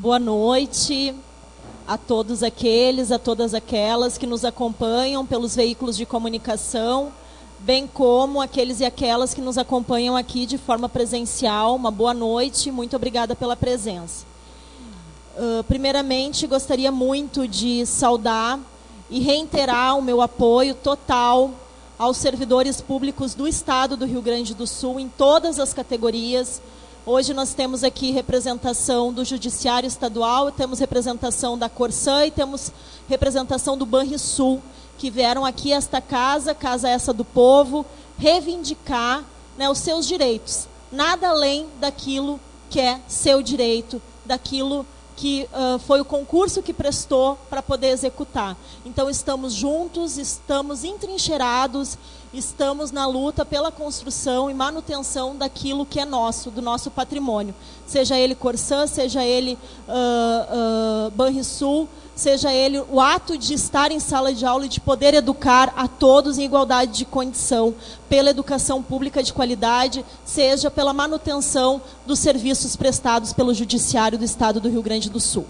Boa noite a todos aqueles, a todas aquelas que nos acompanham pelos veículos de comunicação, bem como aqueles e aquelas que nos acompanham aqui de forma presencial. Uma boa noite, muito obrigada pela presença. Uh, primeiramente, gostaria muito de saudar e reiterar o meu apoio total aos servidores públicos do Estado do Rio Grande do Sul, em todas as categorias. Hoje nós temos aqui representação do Judiciário Estadual, temos representação da Corsã e temos representação do Banrisul, que vieram aqui a esta casa, casa essa do povo, reivindicar né, os seus direitos. Nada além daquilo que é seu direito, daquilo que uh, foi o concurso que prestou para poder executar. Então estamos juntos, estamos entrincheirados, estamos na luta pela construção e manutenção daquilo que é nosso, do nosso patrimônio. Seja ele Corsã, seja ele uh, uh, Banrisul, seja ele o ato de estar em sala de aula e de poder educar a todos em igualdade de condição, pela educação pública de qualidade, seja pela manutenção dos serviços prestados pelo Judiciário do Estado do Rio Grande do Sul.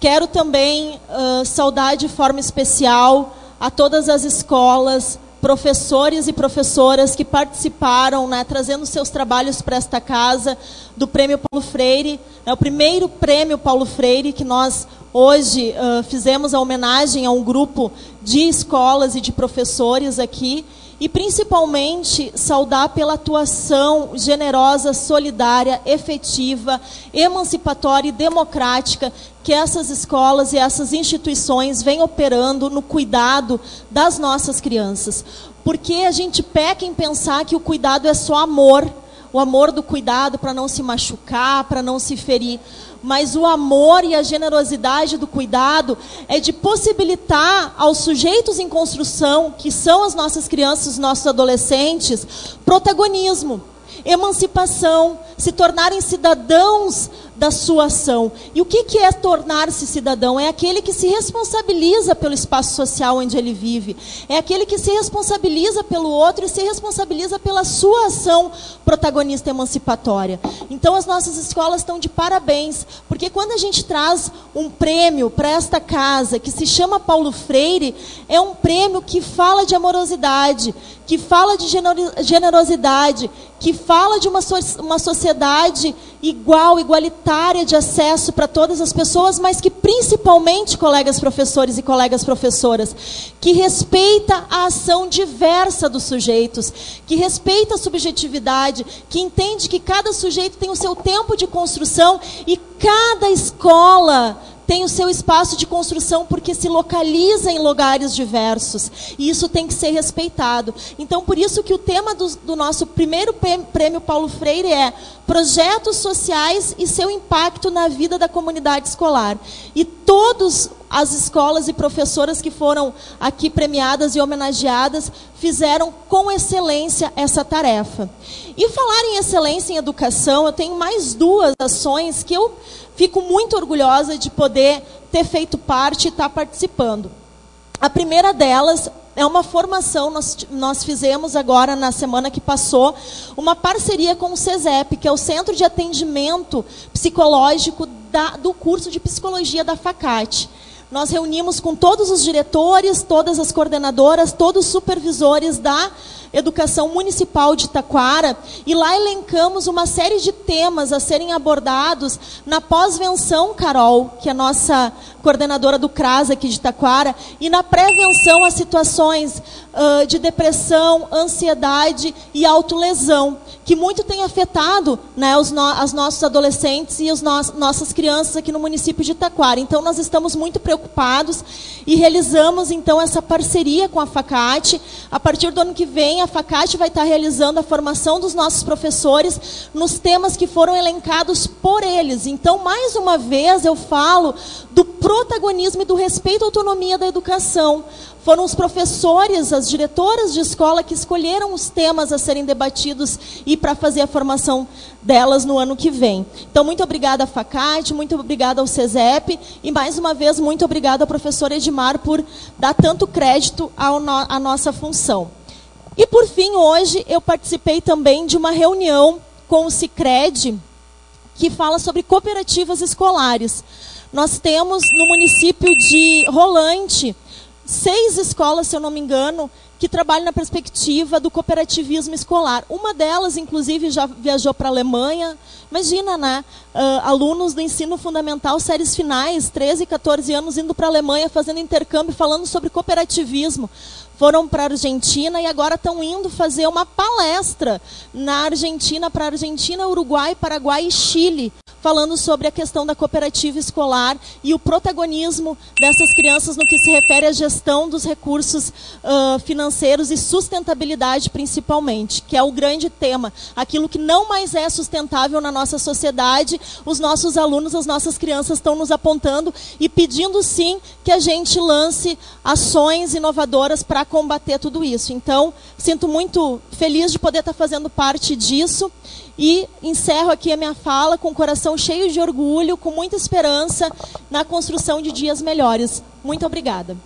Quero também uh, saudar de forma especial a todas as escolas, professores e professoras que participaram, né, trazendo seus trabalhos para esta casa do Prêmio Paulo Freire. É o primeiro Prêmio Paulo Freire que nós Hoje uh, fizemos a homenagem a um grupo de escolas e de professores aqui e principalmente saudar pela atuação generosa, solidária, efetiva, emancipatória e democrática que essas escolas e essas instituições vêm operando no cuidado das nossas crianças. Porque a gente peca em pensar que o cuidado é só amor, o amor do cuidado para não se machucar, para não se ferir mas o amor e a generosidade do cuidado é de possibilitar aos sujeitos em construção, que são as nossas crianças, os nossos adolescentes, protagonismo, emancipação, se tornarem cidadãos da sua ação. E o que, que é tornar-se cidadão? É aquele que se responsabiliza pelo espaço social onde ele vive. É aquele que se responsabiliza pelo outro e se responsabiliza pela sua ação protagonista emancipatória. Então as nossas escolas estão de parabéns, porque quando a gente traz um prêmio para esta casa que se chama Paulo Freire, é um prêmio que fala de amorosidade, que fala de generosidade, que fala de uma, so uma sociedade igual, igualitária de acesso para todas as pessoas, mas que principalmente, colegas professores e colegas professoras, que respeita a ação diversa dos sujeitos, que respeita a subjetividade, que entende que cada sujeito tem o seu tempo de construção e cada escola tem o seu espaço de construção porque se localiza em lugares diversos. E isso tem que ser respeitado. Então, por isso que o tema do, do nosso primeiro prêmio Paulo Freire é projetos sociais e seu impacto na vida da comunidade escolar. E todas as escolas e professoras que foram aqui premiadas e homenageadas fizeram com excelência essa tarefa. E falar em excelência em educação, eu tenho mais duas ações que eu Fico muito orgulhosa de poder ter feito parte e estar participando. A primeira delas é uma formação, nós, nós fizemos agora, na semana que passou, uma parceria com o CESEP, que é o Centro de Atendimento Psicológico da, do curso de Psicologia da FACAT. Nós reunimos com todos os diretores, todas as coordenadoras, todos os supervisores da Educação Municipal de Taquara, e lá elencamos uma série de temas a serem abordados na pós-venção, Carol, que é a nossa coordenadora do CRAS aqui de Taquara, e na prevenção a situações uh, de depressão, ansiedade e autolesão que muito tem afetado né, os no, as nossos adolescentes e as no, nossas crianças aqui no município de Taquara. Então, nós estamos muito preocupados e realizamos, então, essa parceria com a FACAT. A partir do ano que vem, a FACAT vai estar realizando a formação dos nossos professores nos temas que foram elencados por eles. Então, mais uma vez, eu falo do protagonismo e do respeito à autonomia da educação. Foram os professores, as diretoras de escola que escolheram os temas a serem debatidos e para fazer a formação delas no ano que vem. Então, muito obrigada, Facate, muito obrigada ao CESEP e, mais uma vez, muito obrigada ao professor Edmar por dar tanto crédito à nossa função. E, por fim, hoje eu participei também de uma reunião com o Cicred, que fala sobre cooperativas escolares. Nós temos no município de Rolante seis escolas, se eu não me engano, que trabalham na perspectiva do cooperativismo escolar. Uma delas, inclusive, já viajou para a Alemanha. Imagina, né? Uh, alunos do ensino fundamental, séries finais, 13, 14 anos, indo para a Alemanha, fazendo intercâmbio, falando sobre cooperativismo foram para a Argentina e agora estão indo fazer uma palestra na Argentina, para Argentina, Uruguai, Paraguai e Chile, falando sobre a questão da cooperativa escolar e o protagonismo dessas crianças no que se refere à gestão dos recursos uh, financeiros e sustentabilidade, principalmente, que é o grande tema. Aquilo que não mais é sustentável na nossa sociedade, os nossos alunos, as nossas crianças estão nos apontando e pedindo sim que a gente lance ações inovadoras combater tudo isso. Então, sinto muito feliz de poder estar fazendo parte disso. E encerro aqui a minha fala com o coração cheio de orgulho, com muita esperança na construção de dias melhores. Muito obrigada.